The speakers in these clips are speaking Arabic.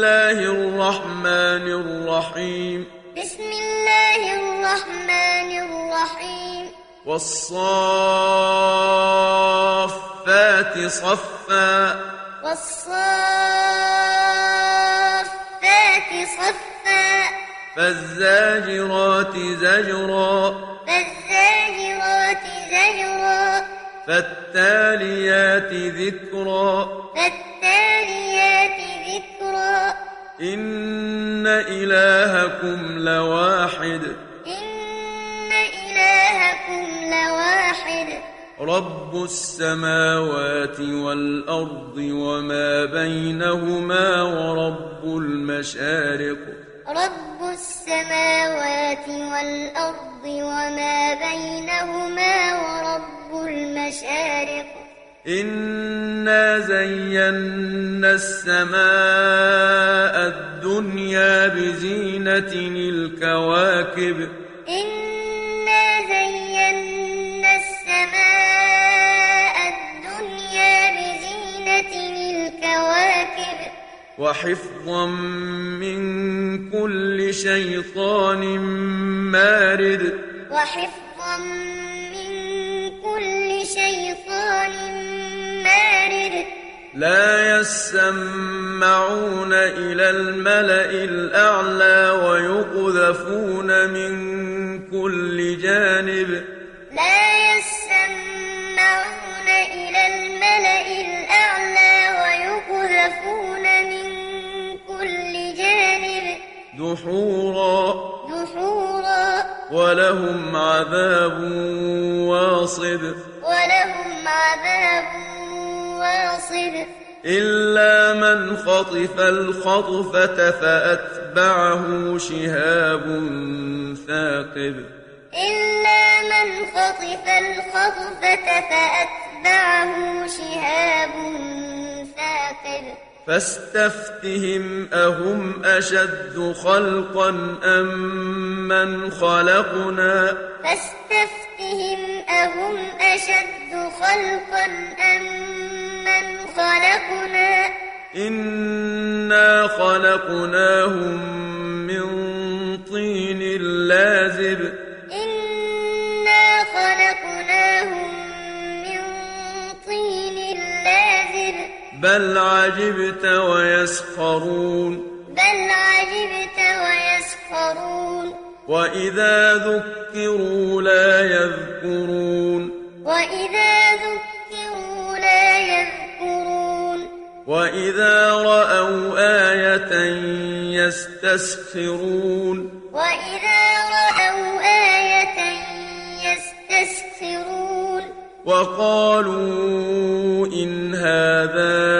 الله الرحمن الرحيم بسم الله الرحمن الرحيم والصافات صفا والصافات صفا فالزاجرات زجرا فالزاجرات زجرا فالتاليات ذكرا فالتاليات إن إلهكم لواحد إن إلهكم لواحد رب السماوات والأرض وما بينهما ورب المشارق رب السماوات والأرض وما بينهما ورب المشارق إنا زينا السماء الدنيا بزينة الكواكب إنا زينا السماء الدنيا بزينة الكواكب وحفظا من كل شيطان مارد وحفظا لا يسمعون إلى الملأ الأعلى ويقذفون من كل جانب. لا يسمعون إلى الملأ الأعلى ويقذفون من كل جانب. دحورا. دحورا. ولهم عذاب واصب. ولهم عذاب واصب إلا من خطف الخطفة فأتبعه شهاب ثاقب. إلا من خطف الخطفة فأتبعه شهاب ثاقب. فاستفتهم أهم أشد خلقا أم من خلقنا؟ فاستفتهم أهم أشد خلقا أم إنا خلقناهم من طين لازب إنا خلقناهم من طين لازب بل عجبت ويسخرون بل عجبت ويسخرون وإذا ذكروا لا يستسخرون. وإذا رأوا آية يستسخرون. وقالوا إن هذا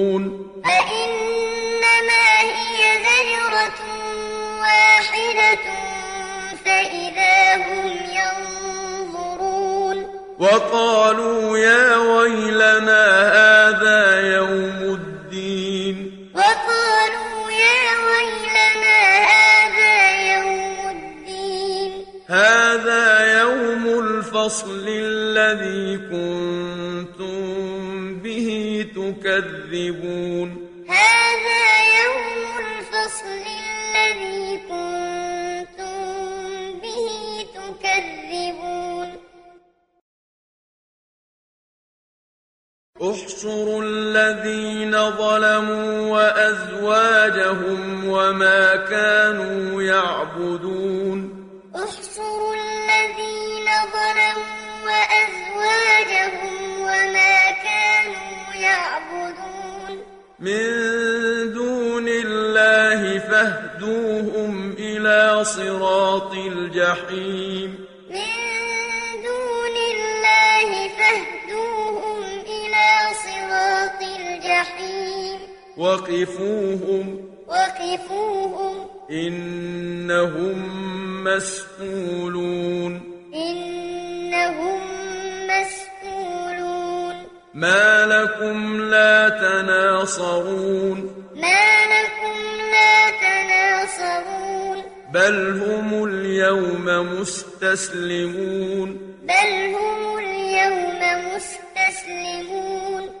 وقالوا يا ويلنا هذا يوم الدين. وقالوا يا ويلنا هذا يوم الدين. هذا يوم الفصل الذي كنتم به تكذبون. احشروا الذين ظلموا وأزواجهم وما كانوا يعبدون. احشروا الذين ظلموا وأزواجهم وما كانوا يعبدون. من دون الله فاهدوهم إلى صراط الجحيم. وقفوهم. وقفوهم. إنهم مسئولون إنهم مسؤولون. ما لكم لا تناصرون. ما لكم لا تناصرون. بل هم اليوم مستسلمون. بل هم اليوم مستسلمون.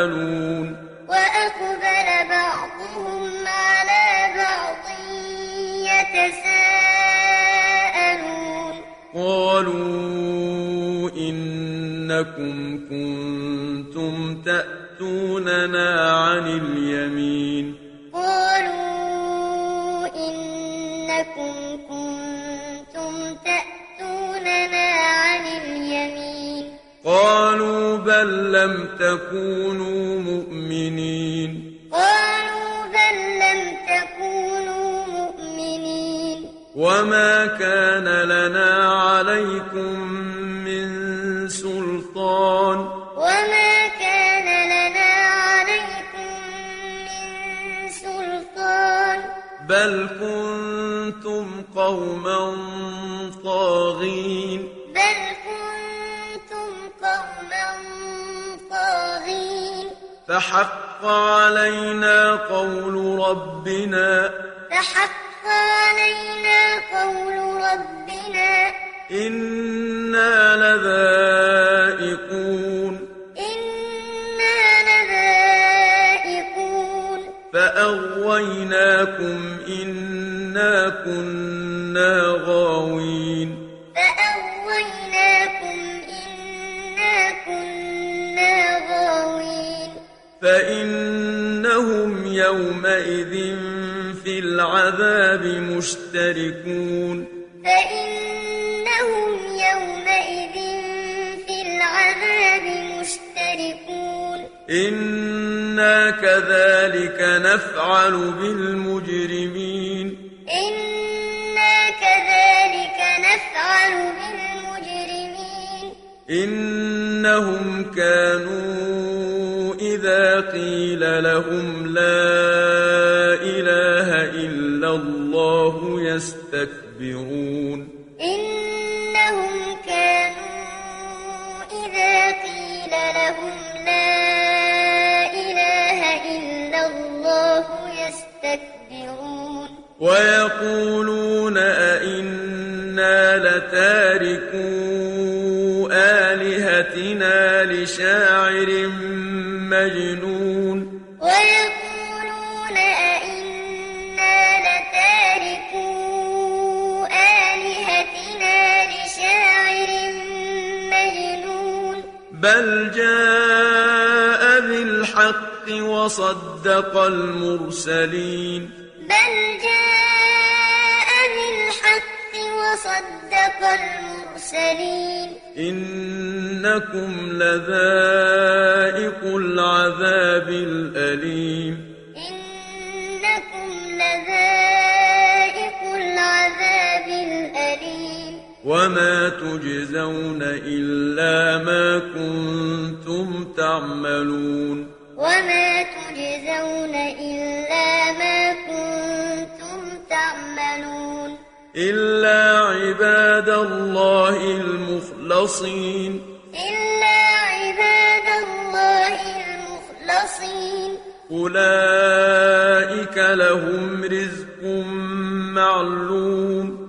فأغويناكم إنا كنا غاوين فأغويناكم إنا كنا غاوين فإنهم يومئذ في العذاب مشتركون نفعل بالمجرمين. إنا كذلك نفعل بالمجرمين. إنهم كانوا إذا قيل لهم لا إله إلا الله يستكبرون. ويقولون أئنا لتاركو آلهتنا لشاعر مجنون. ويقولون أئنا لتاركو آلهتنا لشاعر مجنون. بل جاء بالحق وصدق المرسلين. المرسلين. إنكم لذائق العذاب الأليم. إنكم لذائق العذاب الأليم. وما تجزون إلا ما كنتم تعملون. وما تجزون إلا الله المخلصين. إلا عباد الله المخلصين. أولئك لهم رزق معلوم.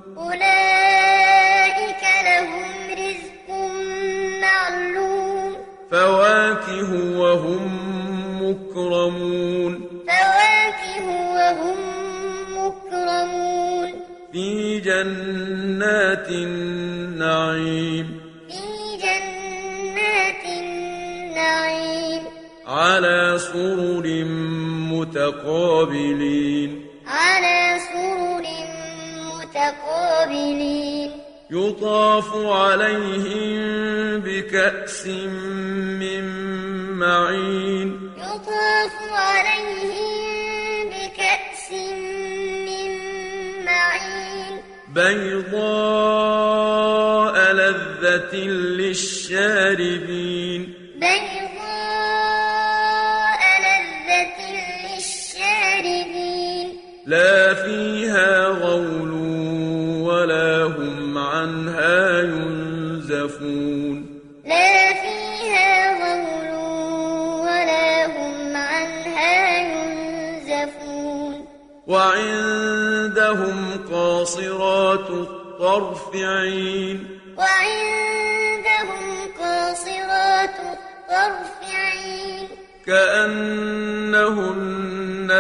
الطرف عين وعندهم قاصرات الطرف عين كأنهن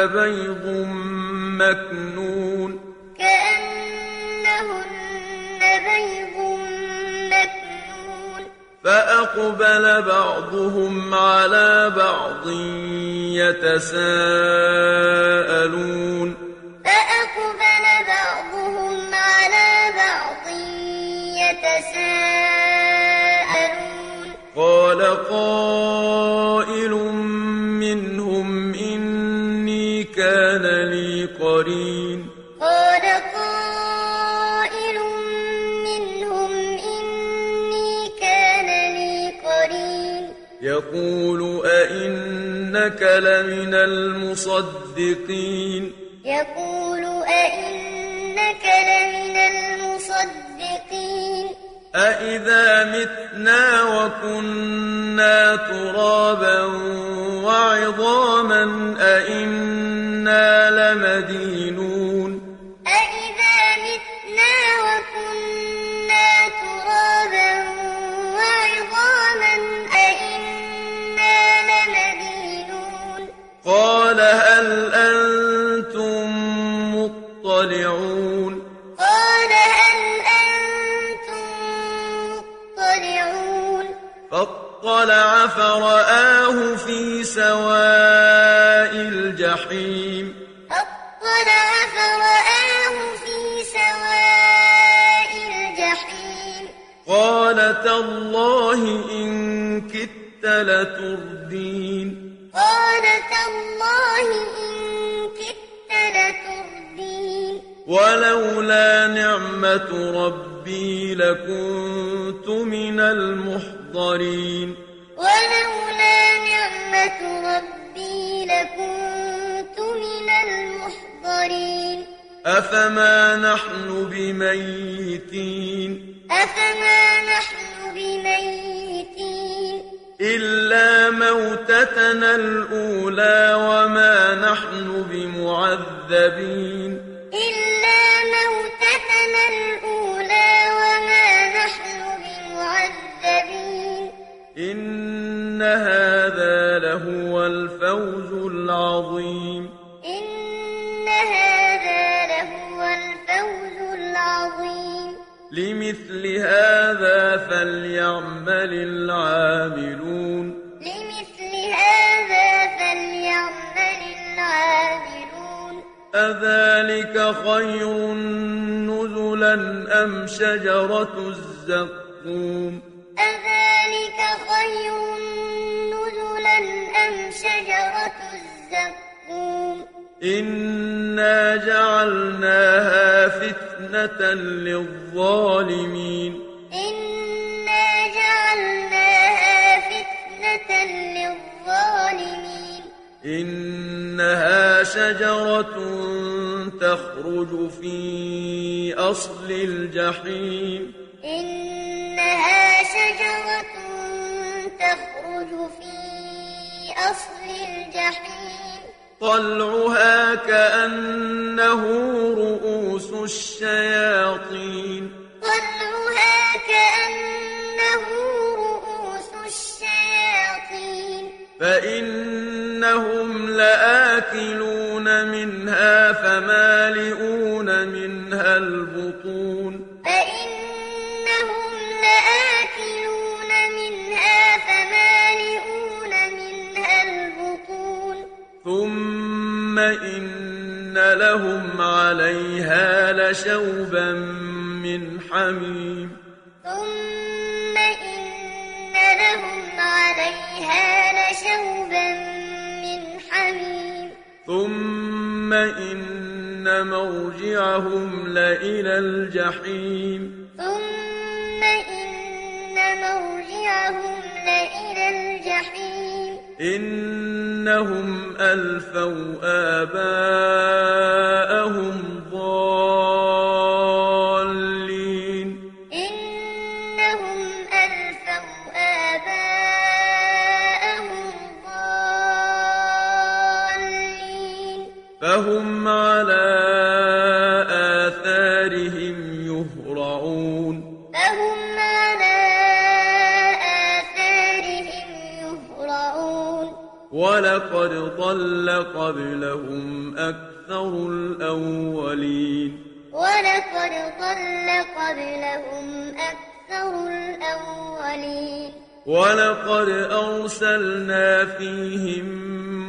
بيض مكنون. كأنهن بيض مكنون. فأقبل بعضهم على بعض يتساءلون. يتساءلون قال قائل منهم إني كان لي قرين. قال قائل منهم إني كان لي قرين. يقول أئنك لمن المصدقين. يقول أئنك لمن أإذا متنا وكنا ترابا وعظاما أئنا لمدينون لتردين. قال تالله إن كدت لتردين. ولولا نعمة ربي لكنت من المحضرين. ولولا نعمة ربي لكنت من المحضرين. أفما نحن بميتين؟ أفما نحن بميتين؟ إلا موتتنا الأولى وما نحن بمعذبين. إلا موتتنا الأولى وما نحن بمعذبين. إن هذا لهو الفوز العظيم. إن هذا لهو الفوز العظيم. لمثل هذا فليعمل العاملون. أذلك خير نزلا أم شجرة الزقوم أذلك خير نزلا أم شجرة الزقوم إنا جعلناها فتنة للظالمين إنا جعلناها فتنة للظالمين إنها شجرة تخرج في أصل الجحيم. إنها شجرة تخرج في أصل الجحيم. طلعها كأنه رؤوس الشياطين. عليها لشوبا من حميم. ثم إن لهم عليها لشوبا من حميم. ثم إن مرجعهم لإلى الجحيم. ثم إن مرجعهم لإلى الجحيم. إنهم ألفوا آباءهم ضالين. إنهم ألفوا آباءهم ضالين. فهم على ولقد ضل قبلهم أكثر الأولين. ولقد ضل قبلهم أكثر الأولين. ولقد أرسلنا فيهم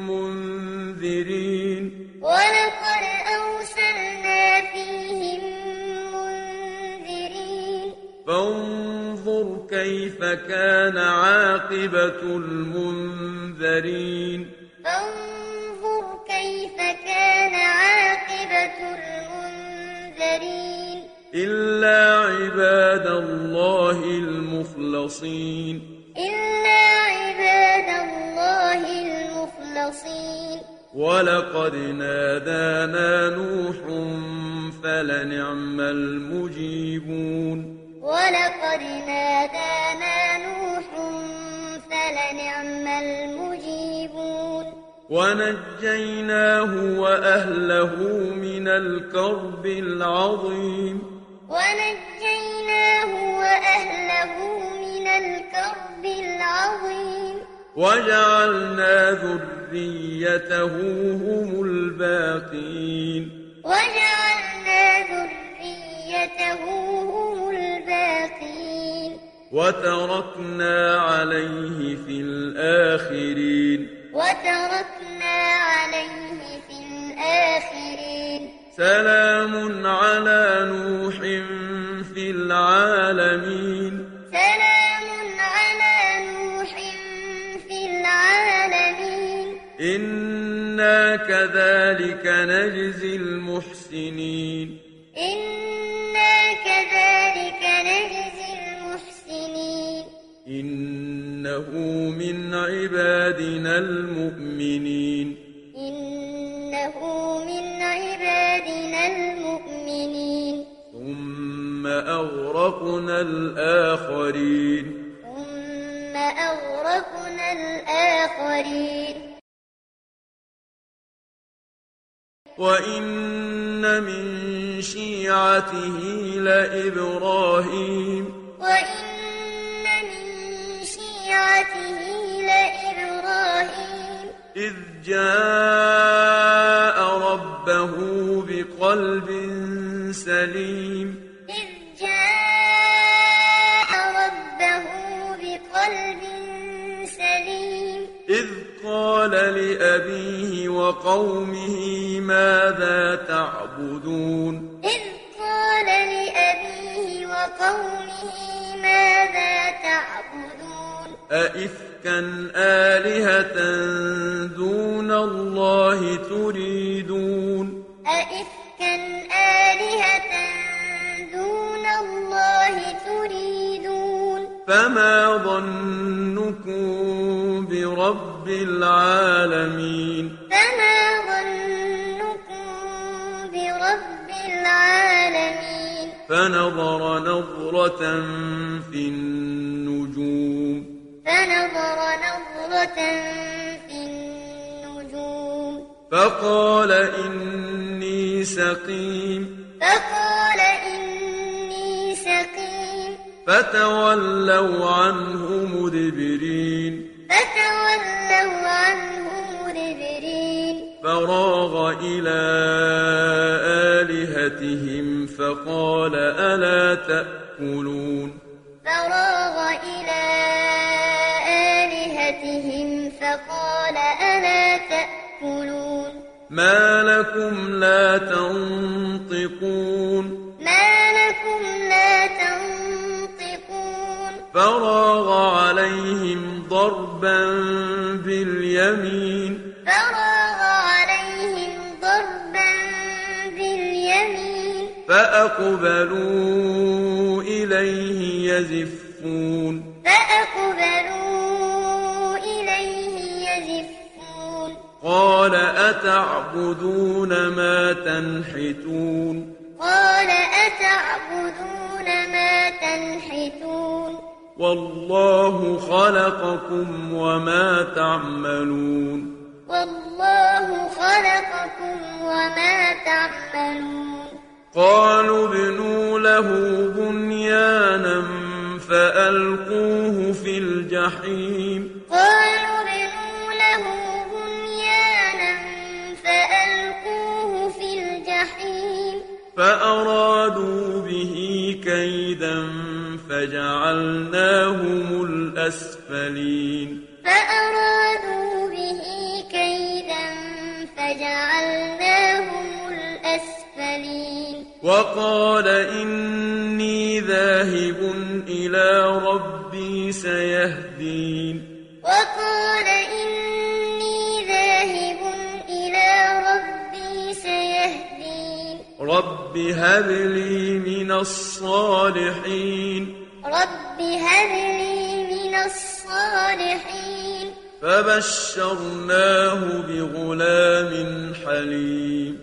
منذرين. ولقد أرسلنا فيهم منذرين. فانظر كيف كان عاقبة المنذرين. إلا عباد الله المخلصين. إلا عباد الله المخلصين. ولقد نادانا نوح فلنعم المجيبون. ولقد نادانا نوح فلنعم المجيبون. ونجيناه وأهله من الكرب العظيم. العظيم وجعلنا ذريته هم الباقين. وجعلنا ذريته هم الباقين. وتركنا عليه في الآخرين. وتركنا عليه في الآخرين. سلام على نوح في العالمين. إنا كذلك نجزي المحسنين. إنا كذلك نجزي المحسنين. إنه من عبادنا المؤمنين. إنه من عبادنا المؤمنين. ثم أغرقنا الآخرين. ثم أغرقنا الآخرين. وإن من شيعته لإبراهيم وإن من شيعته لإبراهيم إذ جاء ربه بقلب سليم لأبيه وقومه ماذا تعبدون؟ إذ قال لأبيه وقومه ماذا تعبدون؟ أئفكا آلهة دون الله تريدون؟ أئفكا آلهة دون الله تريدون؟ فما ظنكم برب العالمين. فما ظنكم برب العالمين. فنظر نظرة في النجوم. فنظر نظرة في النجوم. فقال إني سقيم. فقال إني سقيم. فتولوا عنه مدبرين. فراغ إلى آلهتهم فقال ألا تأكلون؟ فراغ إلى آلهتهم فقال ألا تأكلون؟ ما لكم لا تنطقون؟ ما لكم لا تنطقون؟ فراغ عليهم ضربا باليمين فأقبلوا إليه يزفون. فأقبلوا إليه يزفون قال أتعبدون ما تنحتون؟ قال أتعبدون ما تنحتون؟ والله خلقكم وما تعملون. والله خلقكم وما تعملون. قالوا ابنوا له بنيانا فألقوه في الجحيم. قالوا ابنوا له بنيانا فألقوه في الجحيم. فأرادوا به كيدا فجعلناهم الأسفلين. فأرادوا به كيدا فجعلناهم الأسفلين وقال إني ذاهب إلى ربي سيهدين. وقال إني ذاهب إلى ربي سيهدين. رب هب لي من الصالحين. رب هب لي من الصالحين. فبشرناه بغلام حليم.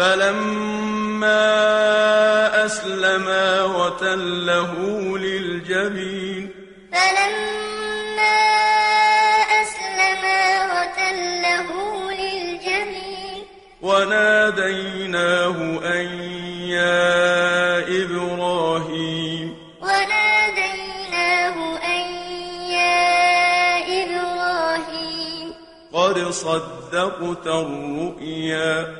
فلما أسلما وتله للجبين. فلما أسلما وتله للجبين. وناديناه أن يا إبراهيم. وناديناه أن يا إبراهيم. قد صدقت الرؤيا.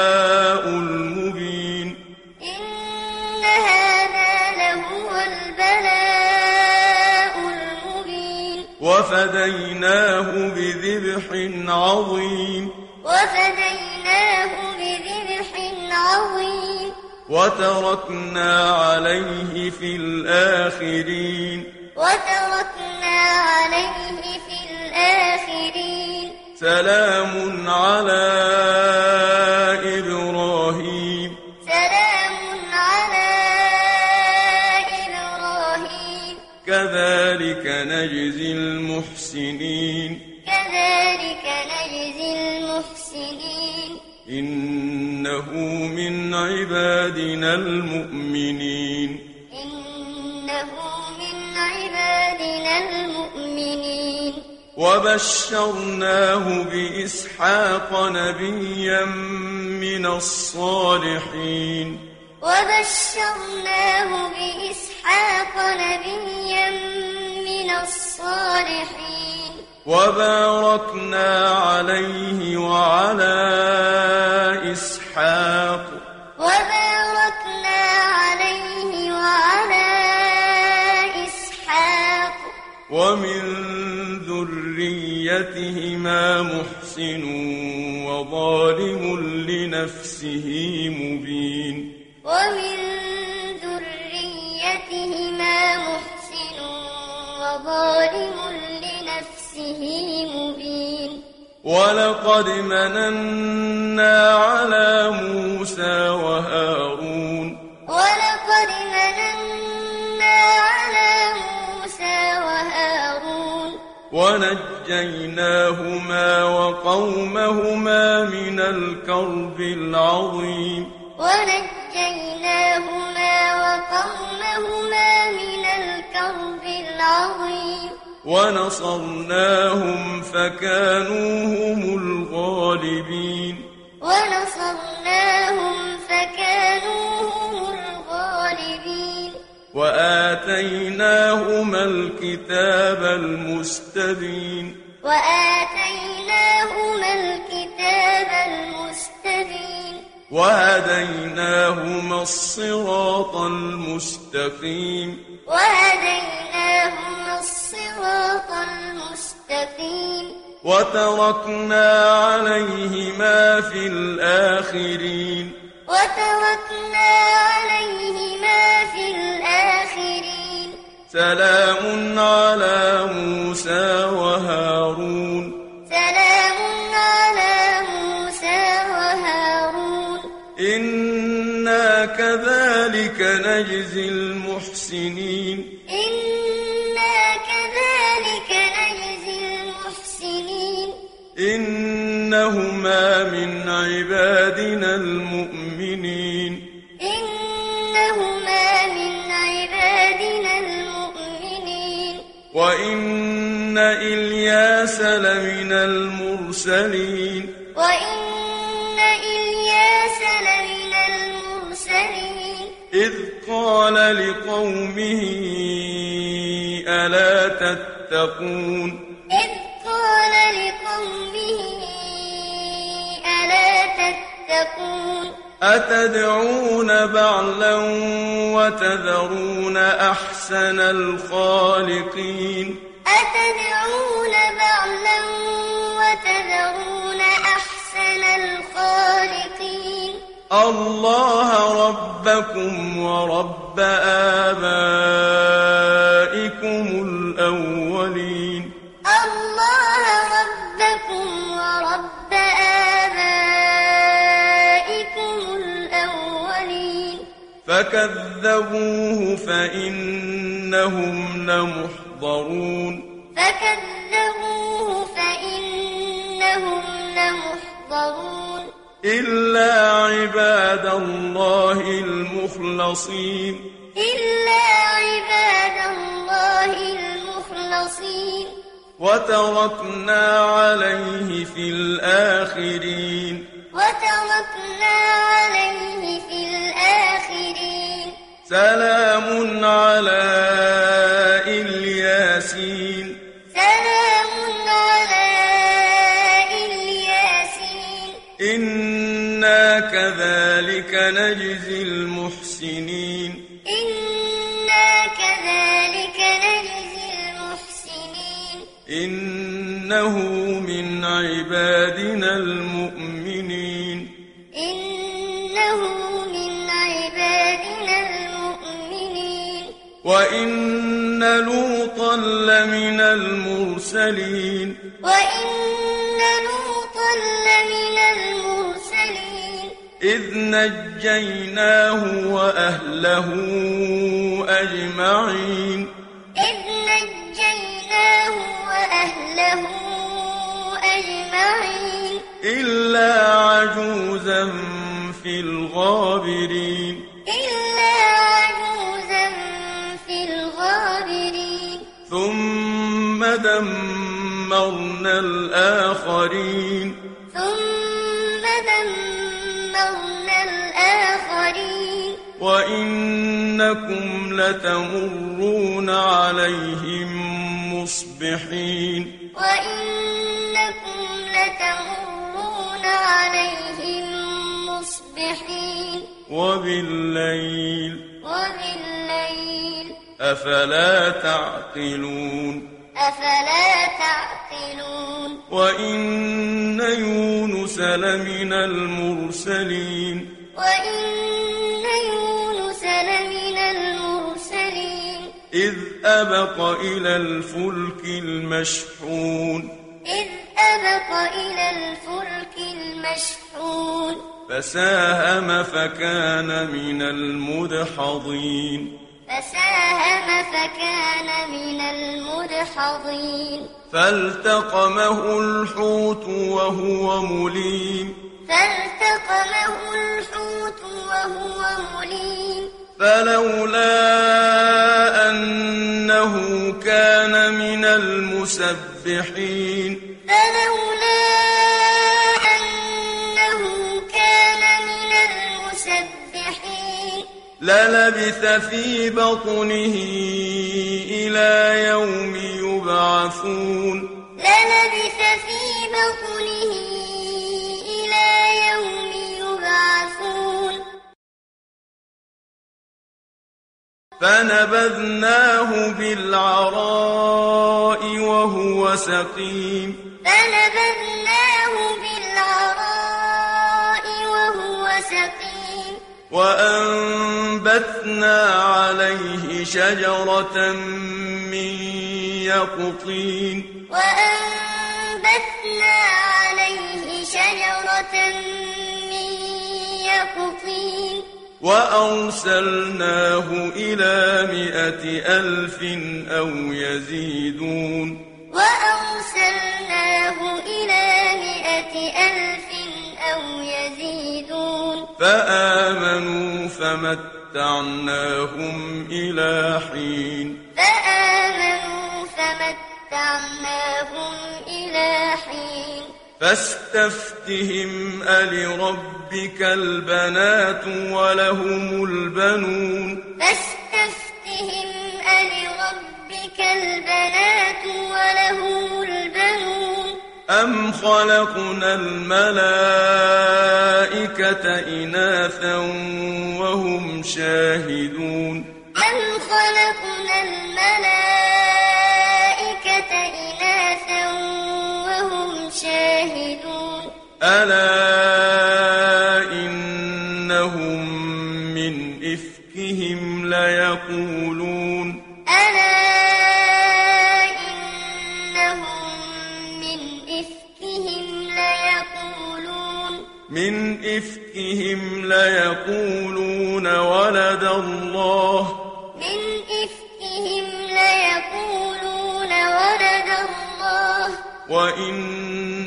وفديناه بذبح عظيم. وفديناه بذبح عظيم. وتركنا عليه في الآخرين. وتركنا عليه في الآخرين. سلام على إبراهيم. نجزي المحسنين. كذلك نجزي المحسنين. إنه من عبادنا المؤمنين. إنه من عبادنا المؤمنين. وبشرناه بإسحاق نبيا من الصالحين. وبشرناه بإسحاق نبيا من الصالحين. وباركنا عليه وعلى إسحاق. وباركنا عليه وعلى إسحاق. ومن ذريتهما محسن وظالم لنفسه مبين. ومن وظالم لنفسه مبين. ولقد مننا على موسى وهارون. ولقد مننا على موسى وهارون. ونجيناهما وقومهما من الكرب العظيم. ونجيناهما وقومهما من الكرب العظيم. ونصرناهم فكانوا هم الغالبين. ونصرناهم فكانوا هم الغالبين. وآتيناهما الكتاب المستبين. وآتيناهما الكتاب المستبين. وهديناهما الصراط المستقيم. وهديناهما الصراط المستقيم. وتركنا عليهما في الآخرين. وتركنا عليهما في الآخرين. سلام على موسى وهارون. سلام على موسى وهارون. إنا كذلك نجزي المحسنين. إنا كذلك نجزي المحسنين. إنهما من عبادنا المؤمنين. إنهما من عبادنا المؤمنين. وإن إلياس لمن المرسلين. تتقون إذ قال لقومه ألا تتقون؟ أتدعون بعلا وتذرون أحسن الخالقين؟ أتدعون بعلا وتذرون أحسن الخالقين؟ الله ربكم ورب آبائكم الأولين. الله ربكم ورب آبائكم الأولين. فكذبوه فإنهم لمحضرون. فكذبوه فإنهم لمحضرون. إلا عباد الله المخلصين. إلا عباد الله المخلصين. وتركنا عليه في الآخرين. وتركنا عليه في الآخرين. سلام على إلياسين. سلام نجزي المحسنين. إنا كذلك نجزي المحسنين. إنه من عبادنا المؤمنين. إنه من عبادنا المؤمنين. وإن لوطا لمن المرسلين. وإن لوطا لمن المرسلين. إذ نجيناه وأهله أجمعين. إذ نجيناه وأهله أجمعين. إلا عجوزا في الغابرين. إلا عجوزا في الغابرين. ثم دمرنا الآخرين. وإنكم لتمرون عليهم مصبحين وإنكم لتمرون عليهم مصبحين وبالليل وبالليل أفلا تعقلون أفلا تعقلون وإن يونس لمن المرسلين وإن يونس لمن المرسلين. إذ أبق إلى الفلك المشحون. إذ أبق إلى الفلك المشحون. فساهم فكان من المدحضين. فساهم فكان من المدحضين. فالتقمه الحوت وهو مليم. فالتقمه الحوت وهو مليم. فلولا أنه كان من المسبحين. فلولا أنه كان من المسبحين. للبث في بطنه إلى يوم يبعثون. للبث في بطنه يوم يبعثون. فنبذناه بالعراء وهو سقيم. فنبذناه بالعراء وهو سقيم. وأنبتنا عليه شجرة من يقطين. وأنبتنا عليه شجرة من يقطين. وأرسلناه إلى مائة ألف أو يزيدون. وأرسلناه إلى مائة ألف أو يزيدون. فآمنوا فمتعناهم إلى حين. فآمنوا فمتعناهم إلى حين. فاستفتهم ألربك البنات ولهم البنون فاستفتهم ألربك البنات ولهم البنون أم خلقنا الملائكة إناثا وهم شاهدون أم خلقنا الملائكة ألا إنهم من إفكهم ليقولون ألا إنهم من إفكهم ليقولون من إفكهم ليقولون ولد الله من إفكهم ليقولون ولد الله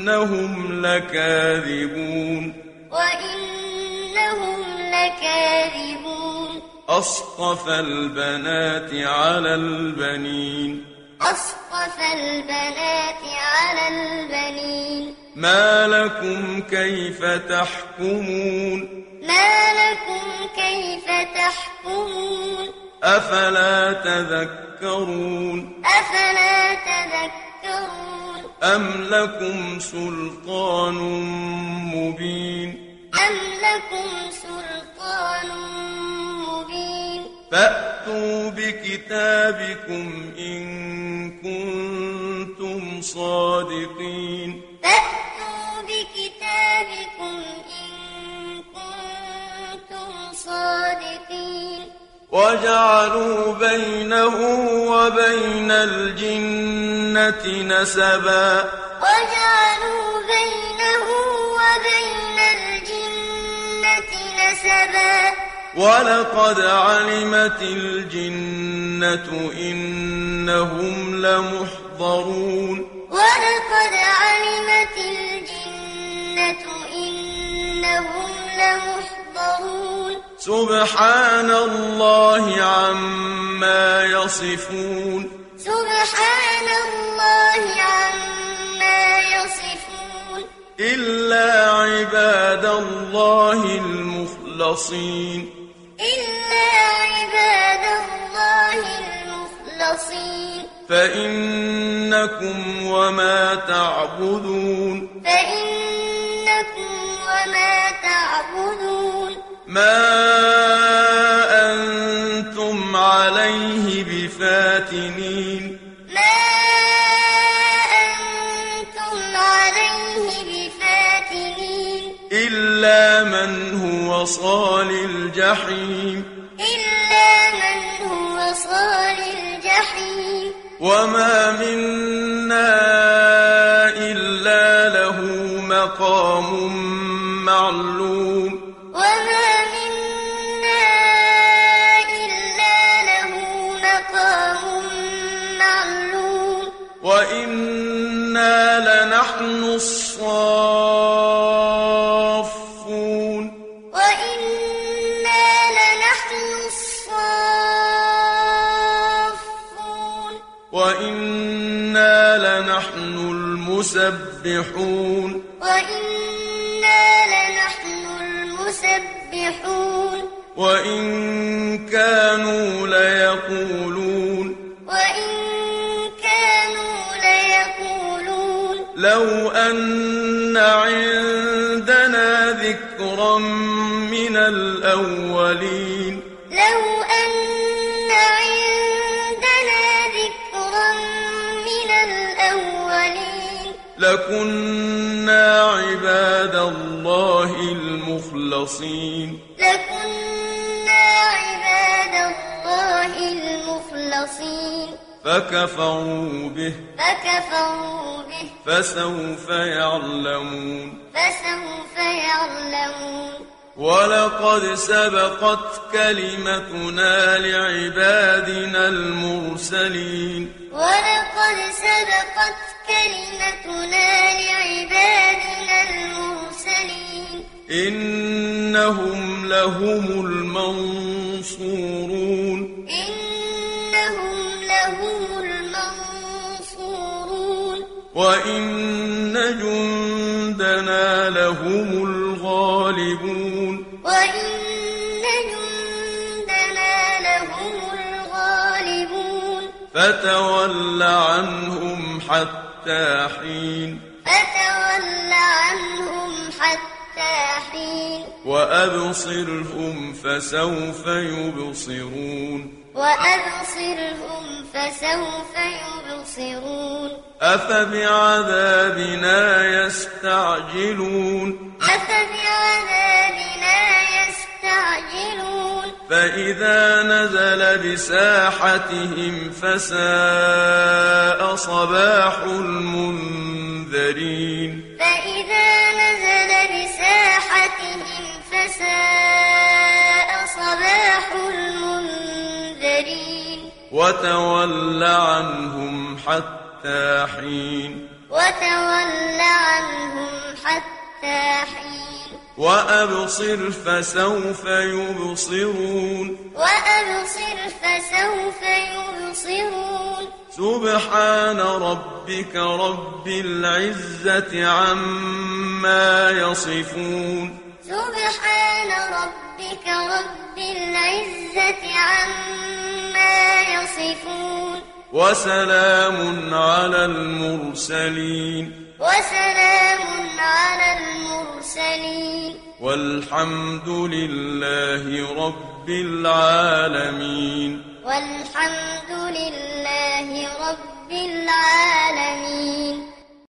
وإنهم لكاذبون. وإنهم لكاذبون. أصطفى البنات على البنين. أصطفى البنات على البنين. ما لكم كيف تحكمون؟ ما لكم كيف تحكمون؟ أفلا تذكرون؟ أفلا تذكرون؟ أم لكم سلطان مبين أم لكم سلطان مبين فأتوا بكتابكم إن كنتم صادقين فأتوا بكتابكم إن كنتم صادقين وجعلوا بينه وبين الجنة نسبا. وجعلوا بينه وبين الجنة نسبا. ولقد علمت الجنة إنهم لمحضرون. ولقد علمت الجنة إنهم لمحضرون. سبحان الله عما يصفون. سبحان الله عما يصفون. إلا عباد الله المخلصين. إلا عباد الله المخلصين. فإنكم وما تعبدون. فإنكم وما تعبدون. ما عليه بفاتنين. ما أنتم عليه بفاتنين. إلا من هو صال الجحيم. إلا من هو صال الجحيم. وما منا إلا له مقام معلوم. المسبحون. وإنا لنحن المسبحون. وإن كانوا ليقولون. وإن كانوا ليقولون. لو أن عندنا ذكرا من الأولين. لو أن لكنا عباد الله المخلصين لكنا عباد الله المخلصين فكفروا به فكفروا به فسوف يعلمون فسوف يعلمون ولقد سبقت كلمتنا لعبادنا المرسلين ولقد سبقت كلمتنا لعبادنا المرسلين. إنهم لهم المنصورون. إنهم لهم المنصورون. وإن جندنا لهم فتول عنهم حتى حين. فتول عنهم حتى حين. وأبصرهم فسوف يبصرون. وأبصرهم فسوف يبصرون. أفبعذابنا يستعجلون. أفبعذابنا فإذا نزل بساحتهم فساء صباح المنذرين. فإذا نزل بساحتهم فساء صباح المنذرين. وتول عنهم حتى حين. وتول عنهم حتى حين. وأبصر فسوف يبصرون. وأبصر فسوف يبصرون. سبحان ربك رب العزة عما يصفون. سبحان ربك رب العزة عما يصفون. وسلام على المرسلين. وسلام على المرسلين. والحمد لله رب العالمين. والحمد لله رب العالمين.